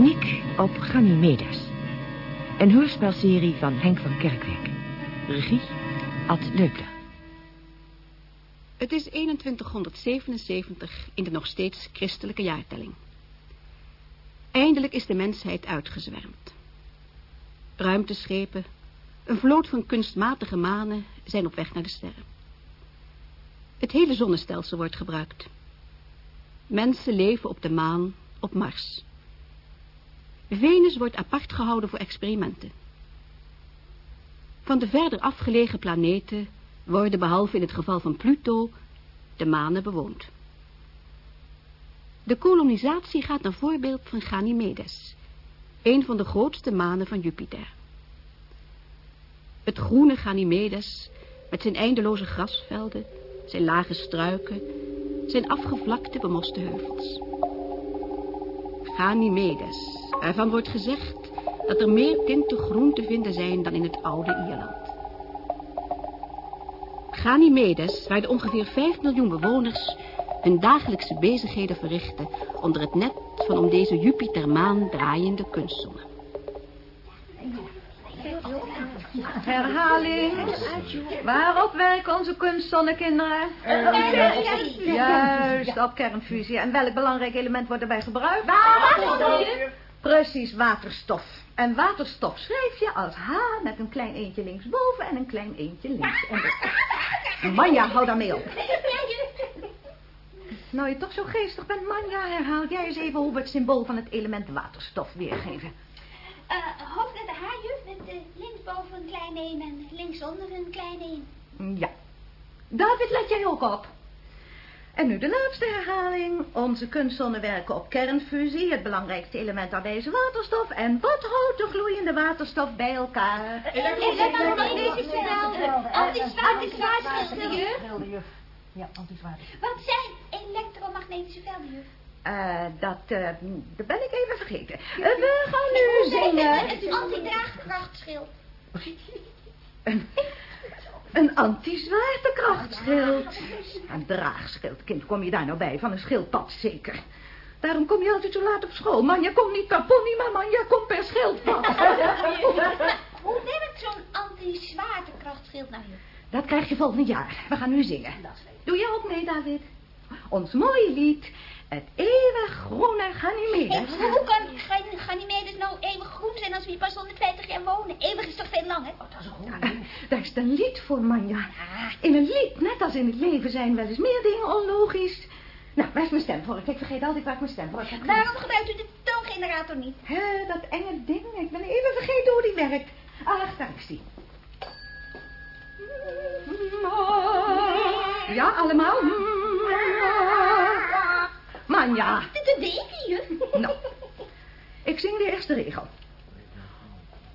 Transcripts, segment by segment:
Paniek op Ganymedes. Een hoorspelserie van Henk van Kerkwijk. Regie Ad Leupler. Het is 2177 in de nog steeds christelijke jaartelling. Eindelijk is de mensheid uitgezwermd. Ruimteschepen, een vloot van kunstmatige manen zijn op weg naar de sterren. Het hele zonnestelsel wordt gebruikt. Mensen leven op de maan, op Mars. Venus wordt apart gehouden voor experimenten. Van de verder afgelegen planeten worden, behalve in het geval van Pluto, de manen bewoond. De kolonisatie gaat naar voorbeeld van Ganymedes, een van de grootste manen van Jupiter. Het groene Ganymedes, met zijn eindeloze grasvelden, zijn lage struiken, zijn afgevlakte bemoste heuvels. Ganymedes, waarvan wordt gezegd dat er meer tinten groen te vinden zijn dan in het oude Ierland. Ganymedes, waar de ongeveer 5 miljoen bewoners hun dagelijkse bezigheden verrichten onder het net van om deze Jupitermaan draaiende kunstzonne. Herhaling. Waarop werken onze kunstzonnekinderen? Juist, op kernfusie. En welk belangrijk element wordt erbij gebruikt? Waterstof. Precies, waterstof. En waterstof schrijf je als H met een klein eentje linksboven en een klein eentje linksonder. Manja, hou daarmee op. Nou, je toch zo geestig bent, Manja, herhaal jij eens even hoe we het symbool van het element waterstof weergeven. Uh, hoofdletter H, juf, met uh, linksboven een klein 1 en linksonder een klein 1. Ja. David, let jij ook op. En nu de laatste herhaling. Onze kunstzonnen werken op kernfusie, het belangrijkste element daarbij is waterstof. En wat houdt de gloeiende waterstof bij elkaar? Elektromagnetische velden. Antiswaarschilden, juf. Ja, antizwaar. Wat zijn elektromagnetische velden, juf? Eh, dat, eh, dat ben ik even vergeten. Eh, we gaan nu zingen. Het antidraagkrachtschild. Een, anti-zwaartekrachtschild. Een draagschild, kind, kom je daar nou bij? Van een schildpad, zeker. Daarom kom je altijd zo laat op school. Man, je komt niet per pony, maar man, je komt per schildpad. Hoe werkt zo'n anti-zwaartekrachtschild nou, juf? Dat krijg je volgend jaar. We gaan nu zingen. Doe jij ook mee, David? Ons mooie lied. Het eeuwig groene Hey, Ganymedes. hoe kan Gan- Ganymedes nou eeuwig groen zijn als we hier pas 150 jaar wonen? Eeuwig is toch veel lang, hè? Ja, daar is een lied voor, Manja. In een lied, net als in het leven, zijn wel eens meer dingen onlogisch. Nou, waar is mijn stemvork? Ik vergeet altijd waar ik mijn stemvork heb. Waarom gebruikt u de toongenerator niet? Hé, dat enge ding. Ik ben even vergeten hoe die werkt. Ach, daar is die. Ja, allemaal? Manja. Dat weet juf. Nou, ik zing de eerste regel.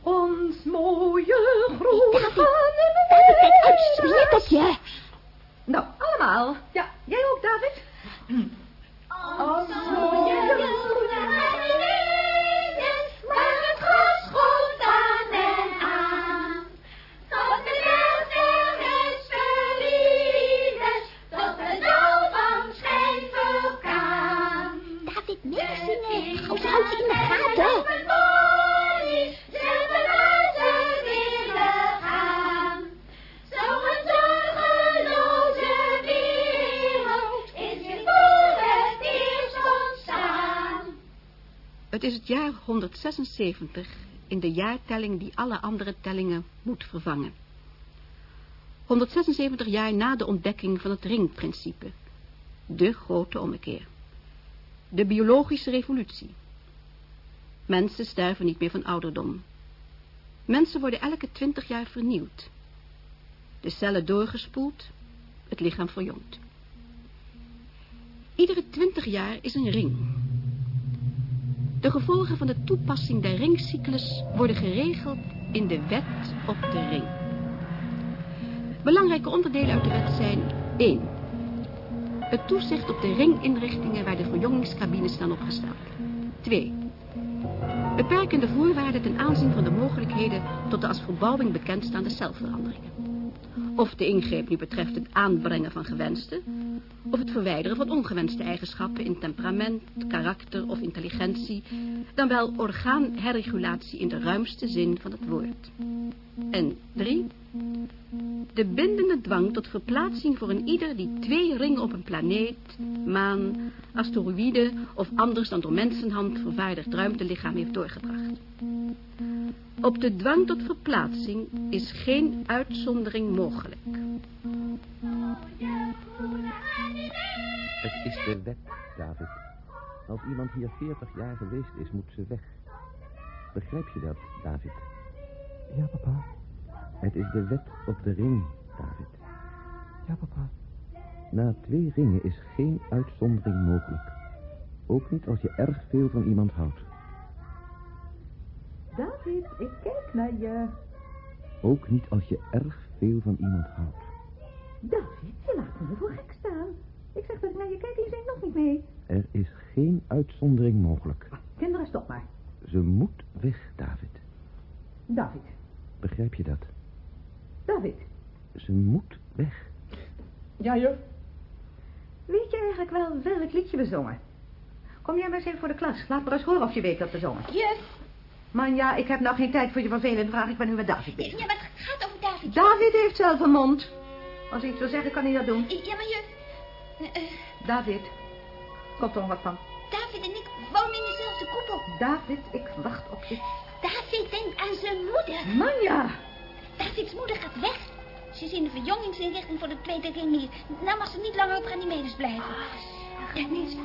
Ons mooie groene Uitsmeert op je. Nou, allemaal. Ja, jij ook, David? Ons mooie Het is het jaar 176 in de jaartelling die alle andere tellingen moet vervangen. 176 jaar na de ontdekking van het ringprincipe. De grote ommekeer. De biologische revolutie. Mensen sterven niet meer van ouderdom. Mensen worden elke 20 jaar vernieuwd. De cellen doorgespoeld, het lichaam verjongt. Iedere 20 jaar is een ring. De gevolgen van de toepassing der ringcyclus worden geregeld in de wet op de ring. Belangrijke onderdelen uit de wet zijn 1. Het toezicht op de ringinrichtingen waar de verjongingscabines staan opgesteld. 2. Beperkende voorwaarden ten aanzien van de mogelijkheden tot de als verbouwing bekendstaande celveranderingen. Of de ingreep nu betreft het aanbrengen van gewenste... of het verwijderen van ongewenste eigenschappen in temperament, karakter of intelligentie... dan wel orgaanherregulatie in de ruimste zin van het woord. En drie, de bindende dwang tot verplaatsing voor een ieder die twee ringen op een planeet, maan, asteroïde of anders dan door mensenhand vervaardigd ruimtelichaam heeft doorgebracht. Op de dwang tot verplaatsing is geen uitzondering mogelijk. Het is de wet, David. Als iemand hier 40 jaar geweest is, moet ze weg. Begrijp je dat, David? Ja, papa. Het is de wet op de ring, David. Ja, papa. Na twee ringen is geen uitzondering mogelijk. Ook niet als je erg veel van iemand houdt. David, ik kijk naar je. Ook niet als je erg veel van iemand houdt. David, je laat me voor gek staan. Ik zeg dat ik naar je kijk en je zegt nog niet mee. Er is geen uitzondering mogelijk. Ah, kinderen, stop maar. Ze moet weg, David. David, Begrijp je dat? David. Ze moet weg. Ja, juf. Weet je eigenlijk wel welk liedje we zongen? Kom jij maar eens even voor de klas. Laat maar eens horen of je weet wat we zongen. Juf. Man, ja, ik heb nou geen tijd voor je vervelende vraag. Ik ben nu met David bezig. Ja, maar het gaat over David. David heeft zelf een mond. Als hij iets wil zeggen, kan hij dat doen. Ja, maar juf. Eh, eh, David, komt er nog wat van? David en ik wonen in dezelfde koepel. David, ik wacht op je. David denkt aan zijn moeder. Manja! Davids moeder gaat weg. Ze is in de verjongingsinrichting voor de tweede ring hier. Nou mag ze niet langer op Ganymedes blijven.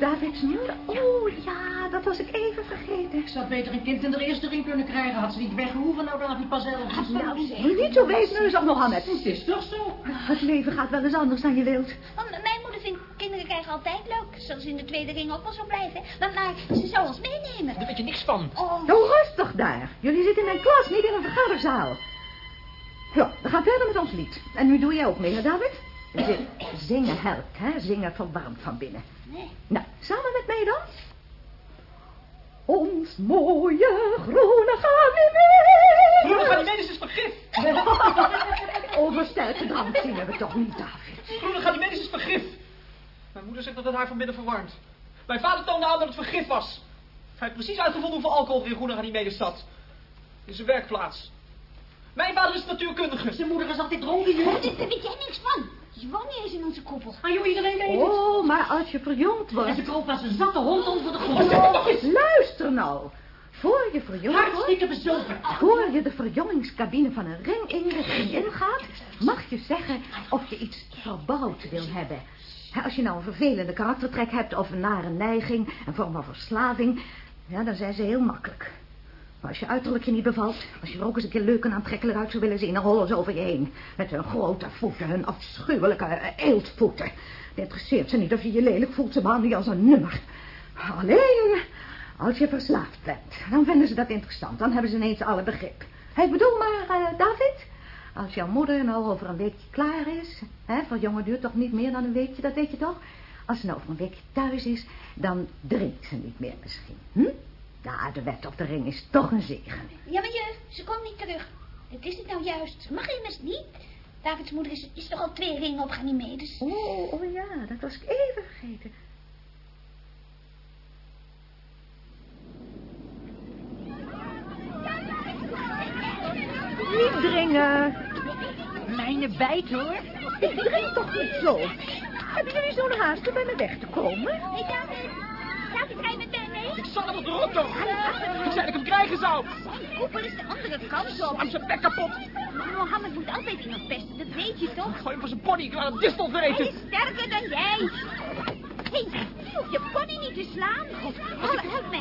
Davids moeder. Oh, ja, dat was ik even vergeten. Ik zou beter een kind in de eerste ring kunnen krijgen. Had ze niet weggehoeven, nou David pas zelf. Nou, zeg. Niet zo weesneus op Mohammed. Het is toch zo? Het leven gaat wel eens anders dan je wilt. Want mijn moeder vindt kinderen krijgen altijd leuk. Zal ze in de tweede ring ook wel zo blijven. Maar, maar ze zou ons meenemen. Daar weet je niks van. Oh, Nou, rustig daar. Jullie zitten in mijn klas, niet in een vergaderzaal. Ja, we gaan verder met ons lied. En nu doe jij ook mee, hè, David? Z- zingen helpt, hè? Zingen verwarmt van binnen. nee. Nou, samen met mij dan? Ons mooie groene Ganymedes. Groene Ganymedes is vergif. Oversterkte drank zingen we toch niet, David? Groene Ganymedes is vergif. Mijn moeder zegt dat het haar van binnen verwarmt. Mijn vader toonde aan dat het vergif was. Hij heeft precies uitgevonden hoeveel alcohol er in Groene Ganymedes zat. In zijn werkplaats. Mijn vader is natuurkundige. Zijn moeder is altijd dronken, Oh, daar weet jij niks van. Niet eens in onze koepel. Ah, joh, iedereen weet het. Oh, maar als je verjongd wordt... En ze kroop als een zatte hond onder de grond. Luister nou. Voor je verjongd wordt... Hartstikke bezopen. Voor je de verjongingscabine van een ringinrichting ingaat... mag je zeggen of je iets verbouwd wil hebben. Als je nou een vervelende karaktertrek hebt... of een nare neiging, een vorm van verslaving... ja, dan zijn ze heel makkelijk. Maar als je uiterlijk je niet bevalt... als je er ook eens een keer leuk en aantrekkelijk uit zou willen zien... dan rollen ze over je heen. Met hun grote voeten, hun afschuwelijke eeltvoeten. Het interesseert ze niet of je je lelijk voelt. Ze behandelen je als een nummer. Alleen... Als je verslaafd bent, dan vinden ze dat interessant. Dan hebben ze ineens alle begrip. Ik bedoel maar, eh, David, als jouw moeder nou over een weekje klaar is... Hè, voor jongen duurt toch niet meer dan een weekje, dat weet je toch? Als ze nou over een weekje thuis is, dan drinkt ze niet meer misschien. Hm? Ja, de wet op de ring is toch een zegen. Ja, maar juf, ze komt niet terug. Het is het nou juist. Ze mag immers niet. Davids moeder is, is toch al twee ringen op Ganymedes. Oh, oh ja, dat was ik even vergeten. Niet dringen. Mijne bijt, hoor. Ik drink toch niet zo. Hebben jullie zo'n haast om bij me weg te komen? Hé, David. David, ga je met mij mee? Ik zal hem op de toch. Ik zei dat ik hem krijgen zou. Koepel is de andere kant op. Aan zijn bek kapot. Mohammed moet altijd iemand pesten, dat weet je toch? Gooi hem voor zijn pony, ik laat hem distel Hij vreten. is sterker dan jij. Hé, hey, je hoeft je pony niet te slaan. Help, help mij.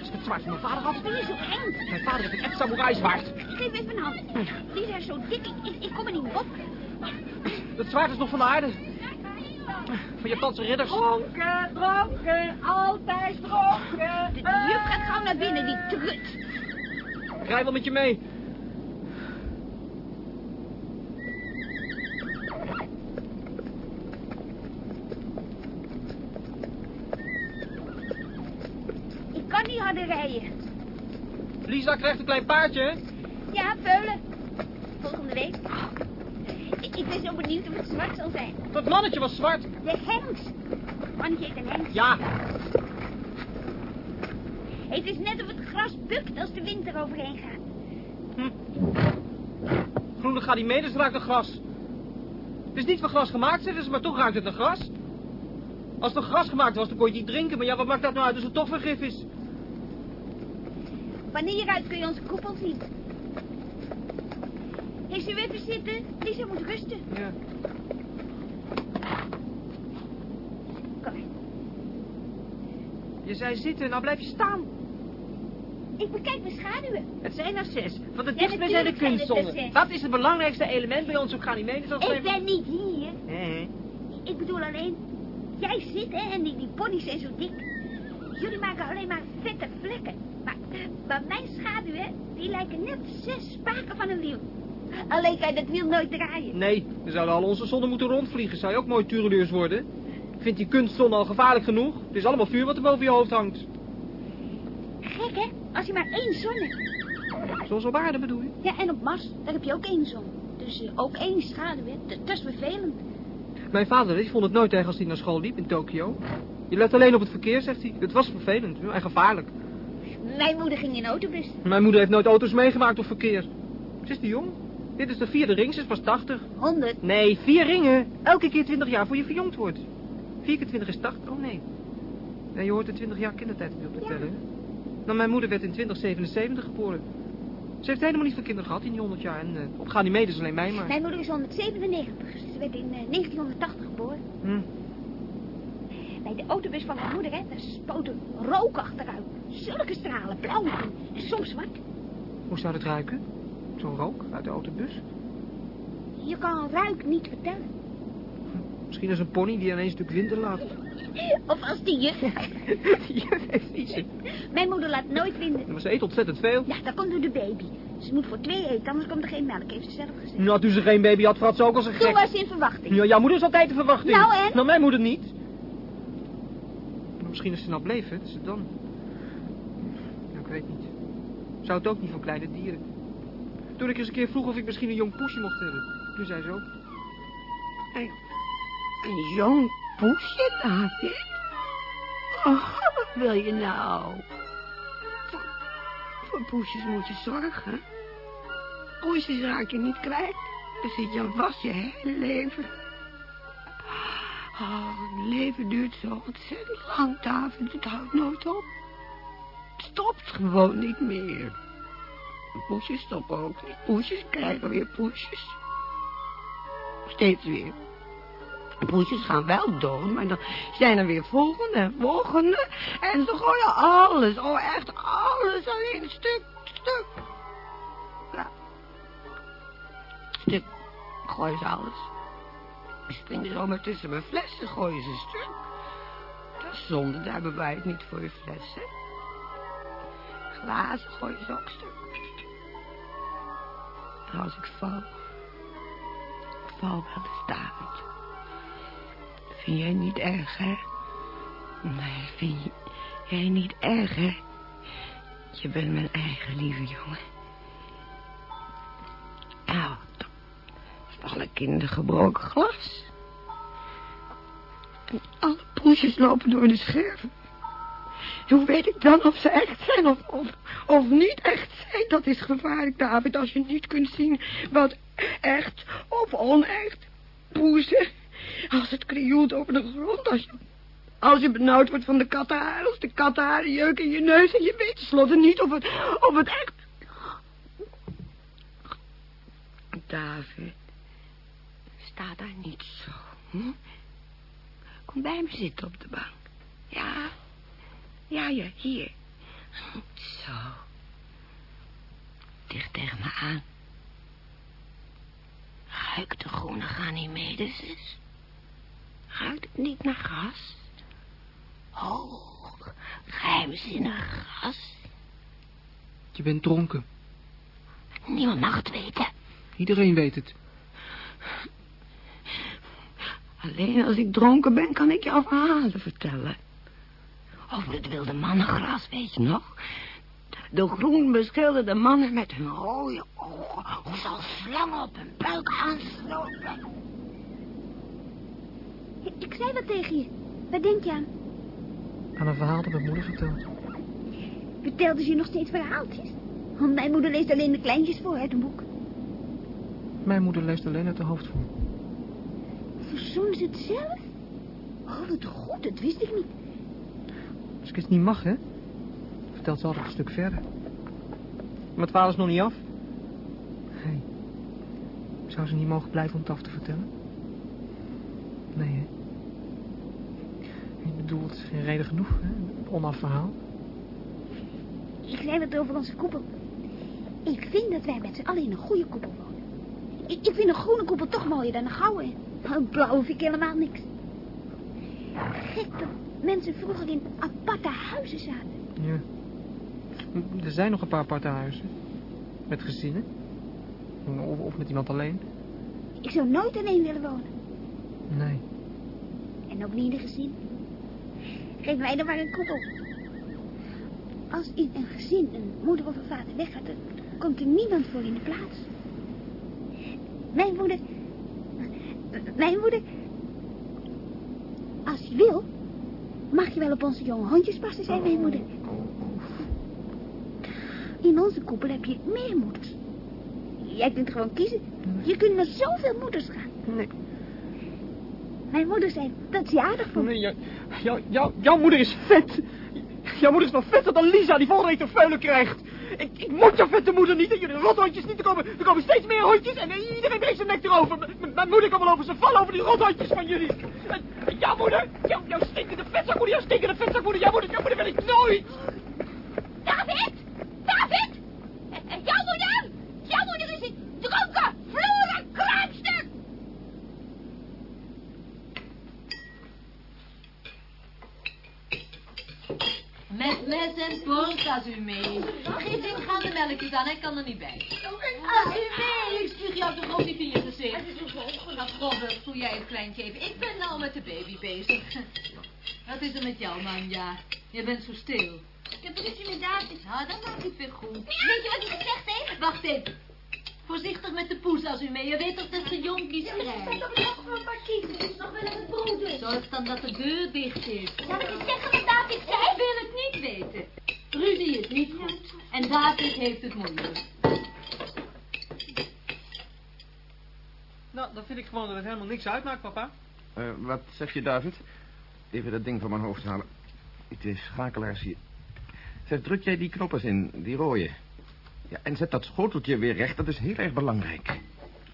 Als ik het zwaard van mijn vader had. Ben je zo eng? Mijn vader heeft een echt samurai zwaard. Geef even een hand. Die zijn zo dik, ik, ik, ik kom er niet op. Dat zwaard is nog van de aarde. Van Japanse ridders. Dronken, dronken, altijd dronken. De, juf gaat gauw naar binnen, die trut. Ik rij wel met je mee. Ik kan niet harder rijden. Lisa krijgt een klein paardje, hè? Ja, Peulen. Volgende week. Ik, ben zo benieuwd of het zwart zal zijn. Dat mannetje was zwart. De Henks. Mannetje heet een Henks. Ja, Het is net of het gras bukt als de wind er overheen gaat. groene Ganymedes ruikt naar gras. Het is niet van gras gemaakt, zeggen ze, maar toch ruikt het naar gras. Als het van gras gemaakt was, dan kon je het niet drinken. Maar ja, wat maakt dat nou uit als het toch vergif is? Van hieruit kun je onze koepel zien. Zullen we even zitten? Lisa moet rusten. Ja. Kom maar. Je zei zitten, nou blijf je staan. Ik bekijk mijn schaduwen. Het zijn er zes. Van de Ja, dichtstbij zijn de zes. Dat is het belangrijkste element bij ons Ganymedes. Als Ik ben niet hier. Nee. Ik bedoel alleen, jij zit hè, en die, die ponies zijn zo dik. Jullie maken alleen maar vette vlekken. Maar, maar mijn schaduwen, die lijken net zes spaken van een wiel. Alleen kan je dat wiel nooit draaien. Nee, dan zouden al onze zonnen moeten rondvliegen. Zou je ook mooi tureleurs worden? Vindt die kunstzon al gevaarlijk genoeg? Het is allemaal vuur wat er boven je hoofd hangt. Gek hè, als je maar één zon hebt. Zoals op aarde bedoel je? Ja, en op Mars, daar heb je ook één zon. Dus eh, ook één schaduw, hè. Dat, is vervelend. Mijn vader die vond het nooit erg als hij naar school liep in Tokio. Je let alleen op het verkeer, zegt hij. Het was vervelend en gevaarlijk. Mijn moeder ging in autobus. Mijn moeder heeft nooit auto's meegemaakt of verkeer. Ze is te jong. Dit is de vierde ring, ze is pas 80. 100. Nee, vier ringen. Elke keer 20 jaar voor je verjongd wordt. 4 keer 20 is 80. Oh nee. Nee, je hoort de 20 jaar kindertijd niet op te tellen. hè? Nou, mijn moeder werd in 2077 geboren. Ze heeft helemaal niet veel kinderen gehad in die 100 jaar. En uh, op Ganymedes alleen mij maar. Mijn moeder is 197. Ze werd in eh, 1980 geboren. Hm. Bij de autobus van mijn moeder, hè, daar spoten rook achteruit. Zulke stralen, blauw en soms zwart. Hoe zou het ruiken? Zo'n rook uit de autobus? Je kan ruik niet vertellen. Misschien als een pony die ineens een stuk winter laat. Of als die juf. ja, ze. Mijn moeder laat nooit winden. Maar ze eet ontzettend veel. Ja, dat komt door de baby. Ze moet voor twee eten, anders komt er geen melk, heeft ze zelf gezegd. Nou, toen ze geen baby had, vrat ze ook als een Toen gek. was ze in verwachting. Ja, jouw moeder is altijd de verwachting. Nou, en? Nou, mijn moeder niet. Maar misschien als ze nou bleef, hè, dat ze dan... Nou, ik weet niet. Zou het ook niet van kleine dieren. Toen ik eens een keer vroeg of ik misschien een jong poesje mocht hebben. Toen zei ze ook... Een jong poesje, David? Oh, wat wil je nou? Voor, poesjes moet je zorgen. Poesjes raak je niet kwijt. Daar zit je aan vast je hele leven. Oh, het leven duurt zo ontzettend lang, David. Het houdt nooit op. Het stopt gewoon niet meer. Poesjes stoppen ook. Poesjes krijgen weer poesjes. Steeds weer. Poesjes gaan wel dood, maar dan zijn er weer volgende en volgende. En ze gooien alles, oh echt alles, alleen stuk, stuk. Ja. Stuk, gooien ze alles. Ze springen zomaar tussen mijn flessen, gooien ze stuk. Dat is zonde, daar bewaar je het niet voor je flessen. Glazen gooien ze ook stuk. Als ik val, val wel eens, David. Vind jij niet erg, hè? Nee, vind jij niet erg, hè? Je bent mijn eigen lieve jongen. Nou, dan val ik in de gebroken glas. En alle poesjes lopen door de scherven. Hoe weet ik dan of ze echt zijn of, of, of niet echt zijn? Dat is gevaarlijk, David, als je niet kunt zien wat echt of onecht poezen. Als het krioelt over de grond, als je, als je benauwd wordt van de kattenhaar, als de kattenharen jeuken in je neus en je weet tenslotte niet of het, of het echt... David, sta daar niet zo, hm? Kom bij me zitten op de bank. Ja, ja, ja, hier. Zo. Dicht tegen me aan. Ruikt de groene Ganymedes? Ruikt het niet naar gras? Hoog, geheimzinnig gras. Je bent dronken. Niemand mag het weten. Iedereen weet het. Alleen als ik dronken ben, kan ik jou verhalen vertellen. Over het wilde mannengras, weet je nog? De groen beschilderde mannen met hun rode Hoe zal slangen op een buik aanslopen? Ik, ik zei wat tegen je. Waar denk je aan? Aan een verhaal dat mijn moeder vertelt. Vertelde ze je nog steeds verhaaltjes? Want mijn moeder leest alleen de kleintjes voor uit een boek. Mijn moeder leest alleen uit de hoofd voor. Verzon ze het zelf? Oh, wat goed, dat wist ik niet. Ik het niet mag, hè? Vertelt ze altijd een stuk verder. Maar het verhaal nog niet af. Hey. Zou ze niet mogen blijven om het af te vertellen? Nee, hè? Ik bedoel, het is geen reden genoeg, hè? Onaf verhaal. Ik zei wat over onze koepel. Ik vind dat wij met z'n allen in een goede koepel wonen. Ik, ik vind een groene koepel toch mooier dan een gouden. Een blauwe vind ik helemaal niks. Gek mensen vroeger in aparte huizen zaten. Ja. Er zijn nog een paar aparte huizen. Met gezinnen. Of, of met iemand alleen. Ik zou nooit alleen willen wonen. Nee. En ook niet in een gezin. Geef mij dan maar een koepel. Als in een gezin een moeder of een vader weggaat, dan komt er niemand voor in de plaats. Mijn moeder... Mijn moeder... Als je wil, mag je wel op onze jonge hondjes passen, zei mijn moeder. In onze koepel heb je meer moeders. Jij kunt gewoon kiezen. Je kunt naar zoveel moeders gaan. Nee. Mijn moeder zei dat ze aardig vond. Nee, jou, jou, jou, jouw moeder is vet. Jouw moeder is nog vetter dan Lisa, die volgende week een vuilen krijgt. Ik, ik moet jouw vette moeder niet. En jullie rothondjes niet. Er komen, er komen steeds meer hondjes. En iedereen breekt zijn nek erover. M mijn moeder kan wel over. Ze vallen over die rothondjes van jullie. En, en jouw moeder. Jouw, jouw stinkende vetzakmoeder. Jouw stinkende vetzakmoeder. Jouw moeder, jouw moeder wil ik nooit. David! David! Jouw moeder! Jouw moeder is een dronken, vloeren, kraakstuk! Met mes en post als u mee. Geef hem gaan de melkjes aan, hij kan er niet bij. Als u mee, ik stuur jou toch ook niet in je gezicht. Ach, Robert, voel jij het kleintje even. Ik ben nou met de baby bezig. Wat is er met jou, man? Ja, je bent zo stil. Ik heb ruzie met David. Nou, dan maakt het weer goed. Weet je wat hij gezegd heeft? Wacht even. Voorzichtig met de poes als u mee. Je weet toch dat ze jonkies Ja, krijgt. staat toch nog voor een paar kiezen. Het is nog wel even broeders. Zorg dan dat de deur dicht is. Zal ik eens zeggen wat David Ik zei? wil het niet weten. Ruzie is niet goed. En David heeft het moeilijk. Nou, dan vind ik gewoon dat het helemaal niks uitmaakt, papa. Eh, wat zeg je, David? Even dat ding van mijn hoofd halen. Twee schakelaars hier. Zeg, druk jij die knop eens in, die rode. Ja, en zet dat schoteltje weer recht, dat is heel erg belangrijk.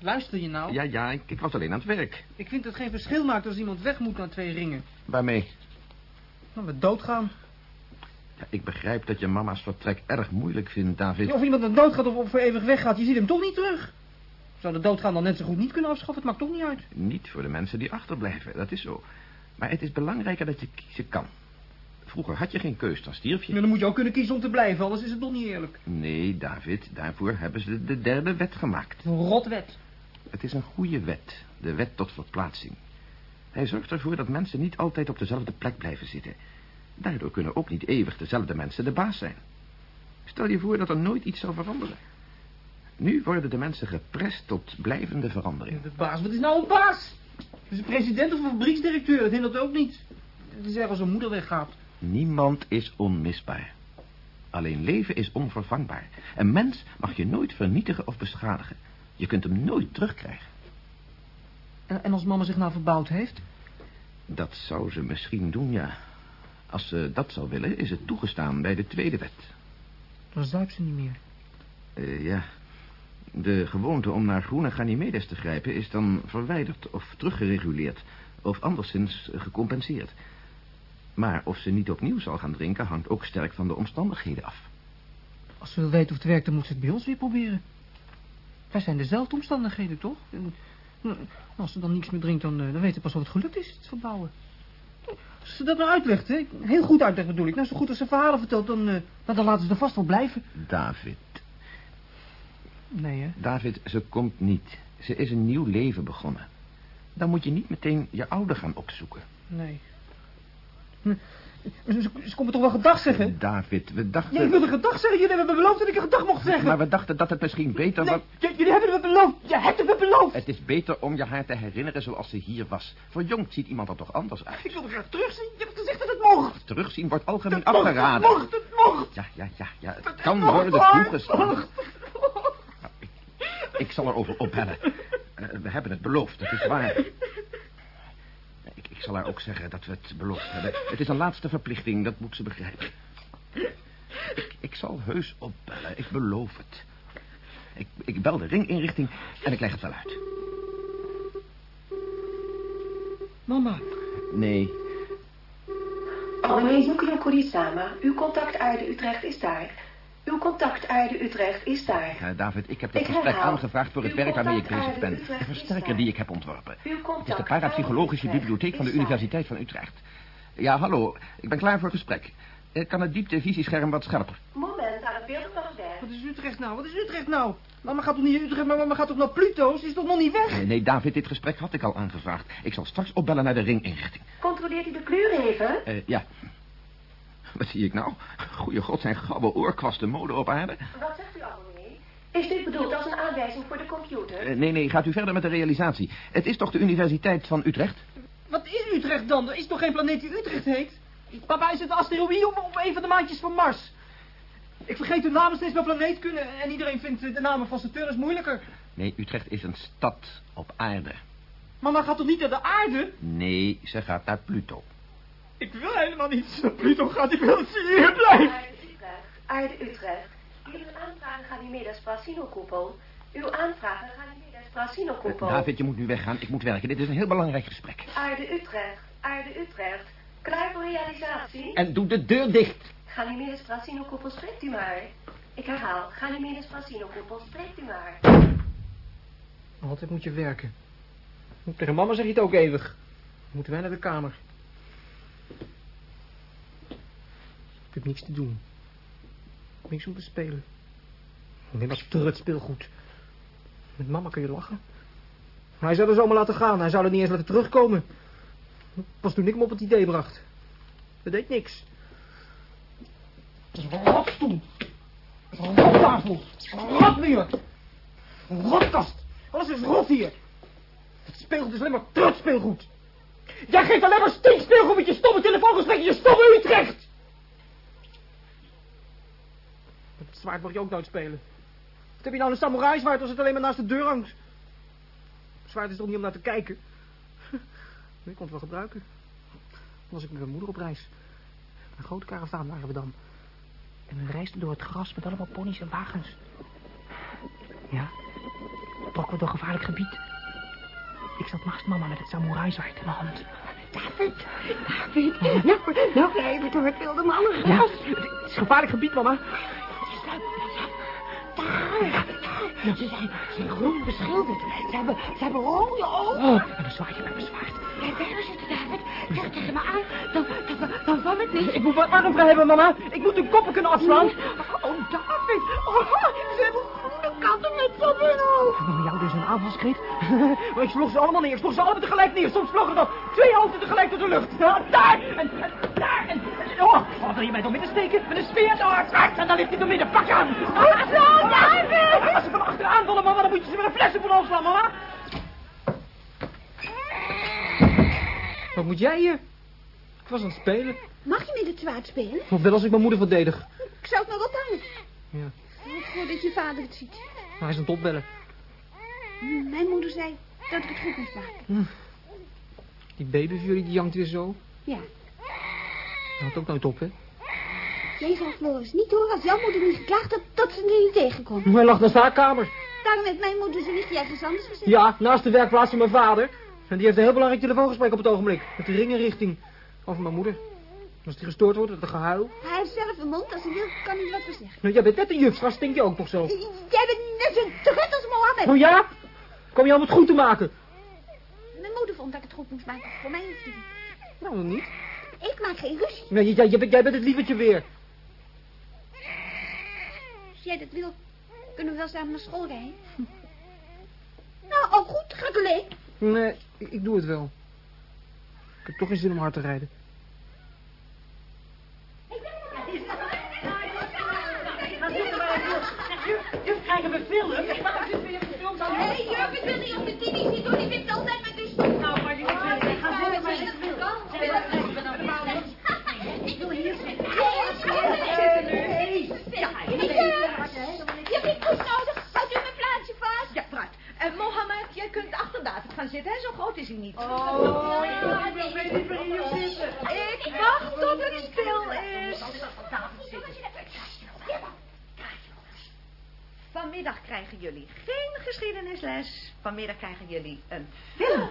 Luister je nou? Ja, ja, ik, ik was alleen aan het werk. Ik vind dat het geen verschil maakt als iemand weg moet naar twee ringen. Waarmee? Dan we doodgaan. Ja, ik begrijp dat je mama's vertrek erg moeilijk vindt, David. Of iemand dan doodgaat of, of voor eeuwig weggaat, je ziet hem toch niet terug. Zou de doodgaan dan net zo goed niet kunnen afschaffen? Het maakt toch niet uit. Niet voor de mensen die achterblijven, dat is zo. Maar het is belangrijker dat je kiezen kan. Vroeger had je geen keus, dan stierf je. Maar dan moet je ook kunnen kiezen om te blijven, anders is het toch niet eerlijk. Nee, David, daarvoor hebben ze de derde wet gemaakt. Een rotwet. Het is een goede wet, de wet tot verplaatsing. Hij zorgt ervoor dat mensen niet altijd op dezelfde plek blijven zitten. Daardoor kunnen ook niet eeuwig dezelfde mensen de baas zijn. Stel je voor dat er nooit iets zou veranderen. Nu worden de mensen geprest tot blijvende verandering. De baas, wat is nou een baas? Het is een president of een fabrieksdirecteur, dat hindert ook niet. Het is erg als een moeder weggaat. Niemand is onmisbaar. Alleen leven is onvervangbaar. Een mens mag je nooit vernietigen of beschadigen. Je kunt hem nooit terugkrijgen. En, en als mama zich nou verbouwd heeft? Dat zou ze misschien doen, ja. Als ze dat zou willen, is het toegestaan bij de tweede wet. Dan zuipt ze niet meer. Eh, ja. De gewoonte om naar groene Ganymedes te grijpen is dan verwijderd of teruggereguleerd. Of anderszins gecompenseerd. Maar of ze niet opnieuw zal gaan drinken hangt ook sterk van de omstandigheden af. Als ze wil weten of het werkt, dan moet ze het bij ons weer proberen. Wij zijn dezelfde omstandigheden, toch? En, als ze dan niks meer drinkt, dan, eh, dan weten we pas of het gelukt is, het verbouwen. Als ze dat nou uitlegt, hè? heel goed uitlegt bedoel ik. Nou, zo goed als ze verhalen vertelt, dan, eh, dan, dan laten ze er vast wel blijven. David. Nee, hè? David, ze komt niet. Ze is een nieuw leven begonnen. Dan moet je niet meteen je oude gaan opzoeken. Nee. Hm, Ze, ze kon me toch wel gedag zeggen? David, we dachten... Nee, ik wilde gedag zeggen. Jullie hebben me beloofd dat ik een gedag mocht zeggen. Maar we dachten dat het misschien beter Nee, was... jullie hebben het me beloofd. Je hebt het me beloofd. Het is beter om je haar te herinneren zoals ze hier was. Verjongd ziet iemand er toch anders uit. Ik wilde graag terugzien. Je hebt gezegd dat het mocht. Terugzien wordt algemeen Het mocht, het afgeraden. mocht, het mocht. Ja, ja, ja, ja. Het Het kan worden toegestaan. Nou, ik, ik zal erover opbellen. Eh, we hebben het beloofd, dat is waar. Ik, ik zal haar ook zeggen dat we het beloofd hebben. Het is een laatste verplichting, dat moet ze begrijpen. Ik, ik zal heus opbellen, ik beloof het. Ik, ik bel de ringinrichting en ik leg het wel uit. Mama. Nee, Algemeen zoeken Kurisama. Uw contact Aarde Utrecht is daar. Uw contact Aarde Utrecht is daar. eh, David, ik heb dit Ik gesprek herhaal. aangevraagd voor het Uw werk waarmee ik bezig ben. Utrecht De versterker daar. die ik heb ontworpen. Uw Het is de parapsychologische bibliotheek van de Universiteit van Utrecht. Ja, hallo, ik ben klaar voor gesprek. Eh, Kan het dieptevisiescherm wat scherper? daar. Moment aan het beeld van weg. Wat is Utrecht nou? Wat is Utrecht nou? Mama gaat toch niet naar Utrecht, maar mama gaat toch naar Pluto? Ze is toch nog niet weg? Nee, nee, David, dit gesprek had ik al aangevraagd. Ik zal straks opbellen naar de ringinrichting. Controleert u de kleur even? Eh, ja. Wat zie ik nou? Goeie god, zijn gouden oorkwasten mode op aarde. Wat zegt u abonnee? Is dit bedoeld als een aanwijzing voor de computer? Eh, nee, nee, gaat u verder met de realisatie. Het is toch de Universiteit van Utrecht? Wat is Utrecht dan? Er is toch geen planeet die Utrecht heet? Papa, is het een asteroïde of een van de maantjes van Mars? Ik vergeet de namen steeds bij planeet kunnen en iedereen vindt de namen van Saturnus moeilijker. Nee, Utrecht is een stad op aarde. Mama gaat toch niet naar de aarde? Nee, ze gaat naar Pluto. Ik wil helemaal niet naar Pluto gaan, ik wil dat ze hier blijft. Aarde Utrecht. Aarde Utrecht. Uw aanvragen gaan nu mee naar Sprasino-koepel. Uw aanvragen gaan nu mee naar Sprasino-koepel. David, je moet nu weggaan. Ik moet werken. Dit is een heel belangrijk gesprek. Aarde Utrecht. Aarde Utrecht. Klaar voor realisatie? En doe de deur dicht. Ga niet meer naar Sprasino-koepel, spreekt u maar. Ik herhaal, ga niet meer naar Sprasino-koepel, spreekt u maar. Altijd moet je werken. Tegen mama zeg je het ook eeuwig. Moeten wij naar de kamer. Ik heb niks te doen. Niks om te spelen. Alleen maar trut speelgoed. Met mama kun je lachen. Maar hij zou er zomaar laten gaan. Hij zou er niet eens laten terugkomen. Pas toen ik hem op het idee bracht. Dat deed niks. Het is een rotstoel. Een rottafel. Een rotmuur. Een rotkast. Alles is rot hier. Het speelgoed is alleen maar trut speelgoed. Jij geeft alleen maar stinkspeelgoed met je stomme telefoongesprek in je stomme Utrecht. Met het zwaard mag je ook nooit spelen. Wat heb je nou een samurai zwaard als het alleen maar naast de deur hangt? Zwaard is toch niet om naar te kijken? Ik kon het wel gebruiken. Dan was ik met mijn moeder op reis. Een grote karavaan waren we dan. En we reisden door het gras met allemaal ponies en wagens. Ja, trokken we door gevaarlijk gebied. Ik zat naast mama met het samurai-zwaard in de hand. David, David, nou, nou even door het wilde mannen Ja, het is gevaarlijk gebied, mama. Ze zijn, ze zijn groen beschilderd. Ze hebben, ze hebben rode ogen. Oh, en een zwaardje met mijn zwaard. Kijk, daar zitten, David. Zeg tegen me aan, dan, dan, dan van het niet. Ik moet mijn arm vrij hebben, mama. Ik moet de koppen kunnen afslaan. Oh, David. Oh, ze hebben groene katten met z'n hun hoofd. Jou dus een aanvalskreet? maar ik sloeg ze allemaal neer. Ik sloeg ze allemaal tegelijk neer. Soms vlogen er dan twee hoofden tegelijk door de lucht. Daar en, en daar oh, wat wil je mij door midden steken? Met een speer door het zwaard. En dan ligt hij door midden. Pak aan. Goed zo, David. Als ze van achteraan vallen, mama, dan moet je ze met een flessen voor ons slaan, mama. Wat moet jij hier? Ik was aan het spelen. Mag je met het zwaard spelen? Of wel als ik mijn moeder verdedig. Ik zou het nog ophangen. Ja, Voordat je vader het ziet. maar hij is aan het opbellen. Hm, Mijn moeder zei dat ik het goed moest maken. Die baby van jullie, die jankt weer zo. Ja. Dat houdt ook nooit op, hè? Jij zou Floris niet horen als jouw moeder niet geklaagd had dat ze er niet tegenkomt. Hij lag naast haar kamer. Daarom heeft mijn moeder zijn nichtje ergens anders gezet. Ja, naast de werkplaats van mijn vader. En die heeft een heel belangrijk telefoongesprek op het ogenblik. Met de ringenrichting. Over mijn moeder. Als die gestoord wordt, het gehuil. Hij heeft zelf een mond. Als hij wil, kan hij wat voor zeggen. Nou, jij bent net een juf, straks stink je ook nog zo. Jij bent net zo trut als Mohammed. Oh ja? Kom je om het goed te maken? Mijn moeder vond dat ik het goed moest maken. Voor mij hoeft het niet. Nou, dan niet. Ik maak geen ruzie. Nee, jij, bent het lievertje weer. Als jij dat wil, kunnen we wel samen naar school rijden. Nou, al goed. Ga ik alleen? Nee, ik, doe het wel. Ik heb toch geen zin om hard te rijden. Juf, nou, krijgen we film? Hé, hey, Juf, ik wil niet op de tv zien, hoor. Die vindt altijd gaan zitten, hè? Zo groot is hij niet. Oh, ik wil niet hier zitten. Ik wacht tot het stil is. Vanmiddag krijgen jullie geen geschiedenisles. Vanmiddag krijgen jullie een film.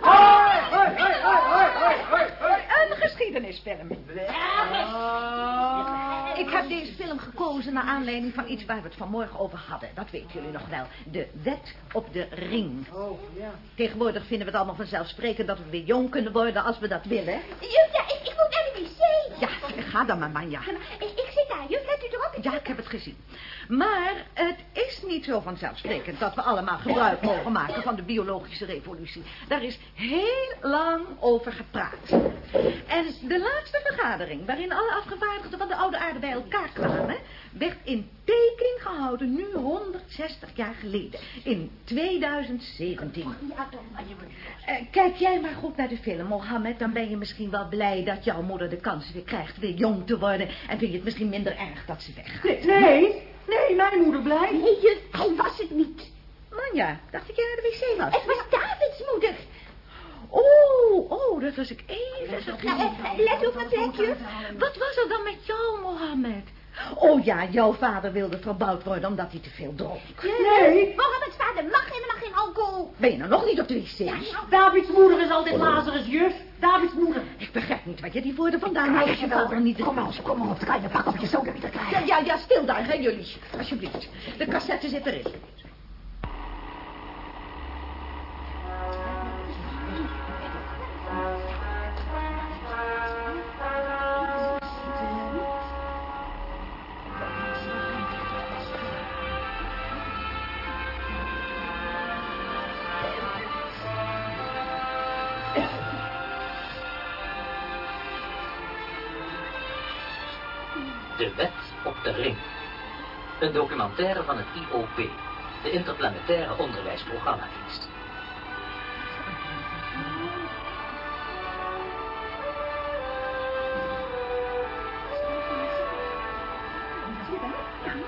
Een geschiedenisfilm. Ik heb deze film gekozen naar aanleiding van iets waar we het vanmorgen over hadden. Dat weten jullie nog wel. De wet op de ring. Oh, ja. Tegenwoordig vinden we het allemaal vanzelfsprekend dat we weer jong kunnen worden als we dat willen. Ja, ik, ik moet naar de wc. Ja, ga dan maar, Manja. Ik, juf. Let u erop. Ja, ik heb het gezien. Maar het is niet zo vanzelfsprekend dat we allemaal gebruik mogen maken van de biologische revolutie. Daar is heel lang over gepraat. En de laatste vergadering, waarin alle afgevaardigden van de oude aarde bij elkaar kwamen, werd in Peking gehouden nu 160 jaar geleden, in 2017. Eh, kijk jij maar goed naar de film, Mohammed, dan ben je misschien wel blij dat jouw moeder de kans weer krijgt weer jong te worden en vind je het misschien minder erg dat ze weggaat. Nee, nee, mijn moeder blij. Nee, hij was het niet. Manja, dacht ik jij naar de wc was? Het was Davids moeder. Oh, oh, dat was ik even let op mijn plek, juf. Wat was er dan met jou, Mohammed? Oh ja, jouw vader wilde verbouwd worden omdat hij te veel dronk. Nee. Mohammed's vader mag helemaal geen alcohol. Ben je nou nog niet op de wc? Davids moeder is altijd Lazarus, juf. Davids moeder. Ik begrijp niet wat je die woorden vandaan haalt. Je vader niet... Kom maar, kom maar op, kan je pak op je zoden weer krijgen. Ja, ja, ja, stil daar, hè, jullie. Alsjeblieft. De cassette zit erin. Documentaire van het IOP, de Interplanetaire Onderwijsprogrammadienst.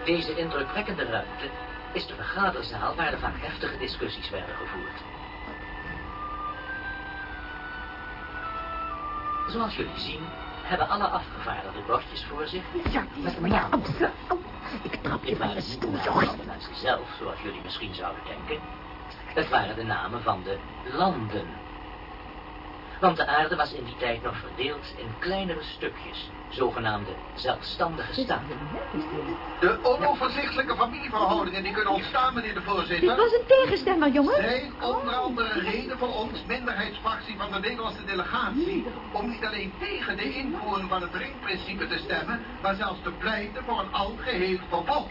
Deze indrukwekkende ruimte is de vergaderzaal waar er vaak heftige discussies werden gevoerd. Zoals jullie zien, hebben alle afgevaardigden bordjes voor zich. Ja, maar ja. Ik trap je niet stoel, de mensen zelf, zoals jullie misschien zouden denken. Het waren de namen van de landen. Want de aarde was in die tijd nog verdeeld in kleinere stukjes, zogenaamde zelfstandige staten. De onoverzichtelijke familieverhoudingen die kunnen ontstaan, meneer de Dit voorzitter... was een tegenstemmer, jongen. zijn onder andere reden voor ons, minderheidsfractie van de Nederlandse delegatie... om niet alleen tegen de invoering van het ringprincipe te stemmen... maar zelfs te pleiten voor een algeheel verbod.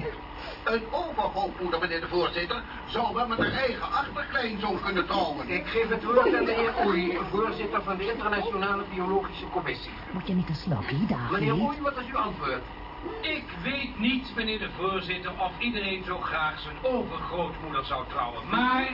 Een overgrootmoeder, meneer de voorzitter, zou wel met haar eigen achterkleinzoon kunnen trouwen. Ik geef het woord aan de heer Oei, voorzitter van de Internationale Biologische Commissie. Moet je niet een slokje, Meneer Oei, wat is uw antwoord? Ik weet niet, meneer de voorzitter, of iedereen zo graag zijn overgrootmoeder zou trouwen. Maar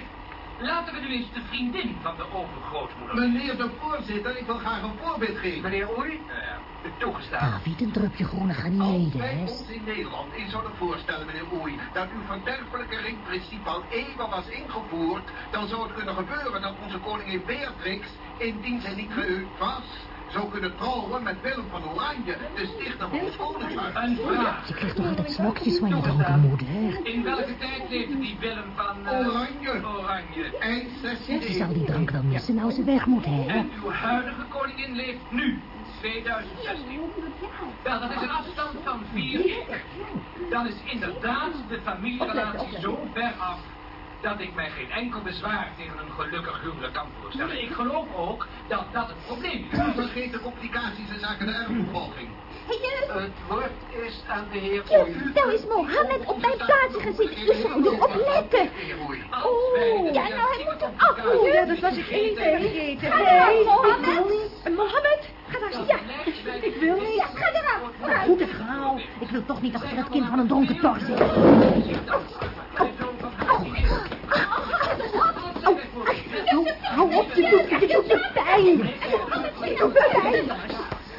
laten we nu eens de vriendin van de overgrootmoeder... Meneer de voorzitter, ik wil graag een voorbeeld geven. Meneer Oei, Ja. toegestaan. David, een drupje groene Als wij hè? ons in Nederland eens zouden voorstellen, meneer Oei, dat uw verderfelijke ringprincipe al eeuwen was ingevoerd, dan zou het kunnen gebeuren dat onze koningin Beatrix, indien zij niet gehuwd was, zou kunnen trouwen met Willem van Oranje, de stichter van ons koningshuis. Een vraag. Je krijgt toch altijd slokjes van je dronken moeder, hè? In welke tijd leefde die Willem van... eh, Oranje. Oranje. Eind 16e Ze zal die drank wel missen nou ze weg moet, hè? En uw huidige koningin leeft nu, 2016. Wel, dat is een afstand van vier jaar. Dan is inderdaad de familierelatie zo ver af dat ik mij geen enkel bezwaar tegen een gelukkig huwelijk kan voorstellen. Ik geloof ook dat dat het probleem is. Vergeet de complicaties in zaken de erfopvolging. Het woord is aan de heer Oei. nou is Mohammed op mijn plaatsje gaan zitten. Je zou erop letten. Oh, ja, nou, hij moet er af. Oh ja, dat was ik even vergeten. Ga eraf, Mohammed. Eh, Mohammed, ga daar. Ja, Ik wil niet. ja, ga eraf. Goed het verhaal. Ik wil toch niet achter het kind van een dronken tor zitten. Hou op, je doet, je doet me pijn. Je doet me pijn.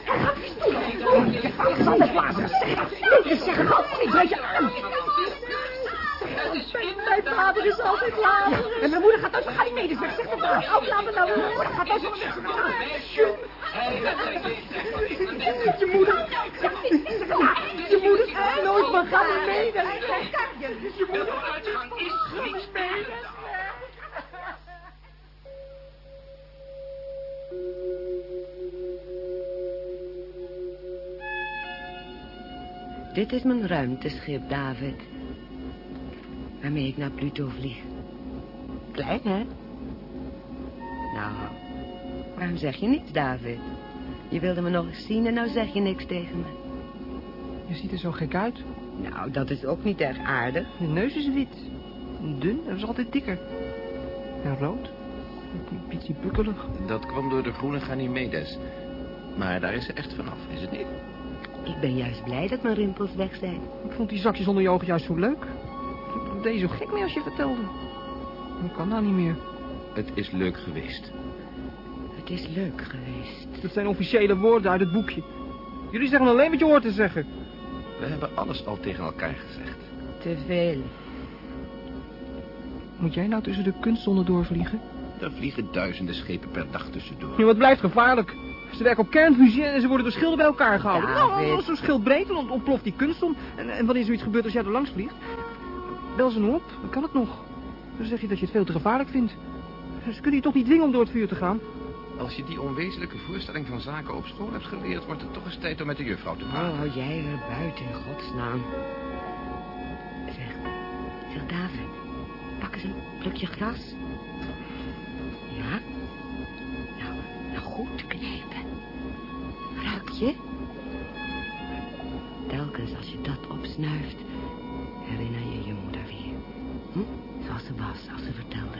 Hij gaat stoelen. Ik ga het. Zeg dat. Nee, zeg je arm. Mijn vader is altijd lazer. En mijn moeder gaat uit. Ga niet mee, dus weg. Zeg het maar. Oh, laat me nou. Mijn moeder gaat uit. Je moeder. Je moeder gaat nooit, maar ga niet mee. Je. Je moeder. uitgang is niet spelen. Dit is mijn ruimteschip, David. Waarmee ik naar Pluto vlieg. Klein, hè? Nou, waarom zeg je niks, David? Je wilde me nog eens zien en nou zeg je niks tegen me. Je ziet er zo gek uit. Nou, dat is ook niet erg aardig. Je neus is wit. Dun en is altijd dikker. En rood. Een beetje bukkelig. Dat kwam door de groene Ganymedes. Maar daar is ze echt vanaf, is het niet? Ik ben juist blij dat mijn rimpels weg zijn. Ik vond die zakjes onder je ogen juist zo leuk. Deed je zo gek mee als je vertelde. Ik kan nou niet meer. Het is leuk geweest. Het is leuk geweest. Dat zijn officiële woorden uit het boekje. Jullie zeggen alleen wat je hoort te zeggen. We hebben alles al tegen elkaar gezegd. Te veel. Moet jij nou tussen de kunstzonnen doorvliegen? Er vliegen duizenden schepen per dag tussendoor. Ja, wat blijft gevaarlijk. Ze werken op kernfusie en ze worden door schilden bij elkaar gehouden. David. Nou, als zo'n schild breekt, dan ontploft die kunstzon. En, en wanneer zoiets gebeurt als jij er langs vliegt... Bel ze nu op, dan kan het nog. Dan zeg je dat je het veel te gevaarlijk vindt. Ze kunnen je toch niet dwingen om door het vuur te gaan? Als je die onwezenlijke voorstelling van zaken op school hebt geleerd... wordt het toch eens tijd om met de juffrouw te praten. Oh, hou jij er buiten, in godsnaam. Zeg, zeg David, pak eens een plukje gras. Ja? Nou, nou goed knijpen. Ruik je? Telkens als je dat opsnuift, Hm? Zoals ze was, als ze vertelde.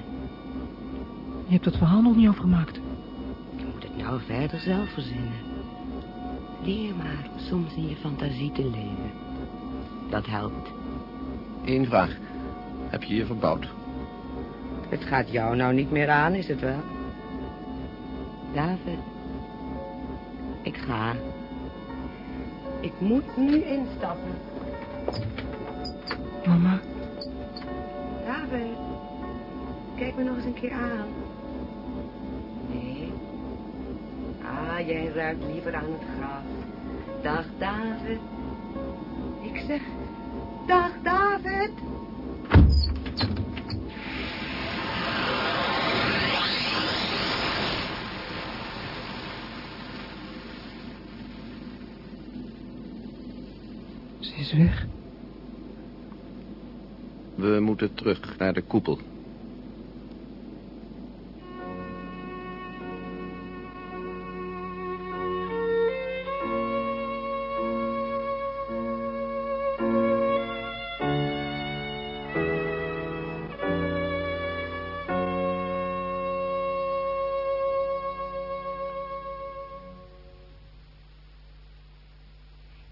Je hebt dat verhaal nog niet afgemaakt. Je moet het nou verder zelf verzinnen. Leer maar soms in je fantasie te leven. Dat helpt. Eén vraag. Heb je je verbouwd? Het gaat jou nou niet meer aan, is het wel? David, ik ga. Ik moet nu instappen. Mama, kijk me nog eens een keer aan. Nee. Ah, jij ruikt liever aan het graf. Dag, David. Ik zeg, dag, David. ze is weg. We moeten terug naar de koepel.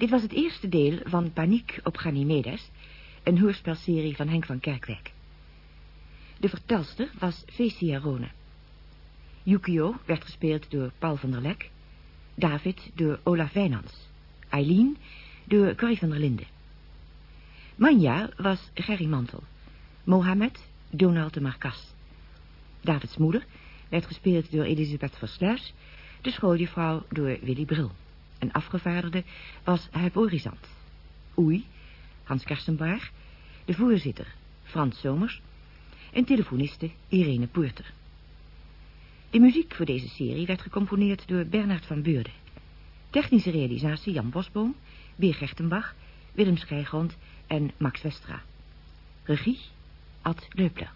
Dit was het eerste deel van Paniek op Ganymedes, een hoorspelserie van Henk van Kerkwijk. De vertelster was Fecia Rone. Yukio werd gespeeld door Paul van der Lek, David door Olaf Wijnands, Eileen door Corrie van der Linden. Manja was Gerry Mantel, Mohamed Donald de Marcas. Davids moeder werd gespeeld door Elisabeth Versluis, de schooljuffrouw door Willy Bril. En afgevaardigde was Huip Orizant. Oei, Hans Karstenbaar, de voorzitter, Frans Somers, en telefoniste Irene Poorter. De muziek voor deze serie werd gecomponeerd door Bernard van Beurde. Technische realisatie Jan Bosboom, Beer Gertenbach, Willem Schijgrond en Max Westra. Regie Ad Leupler.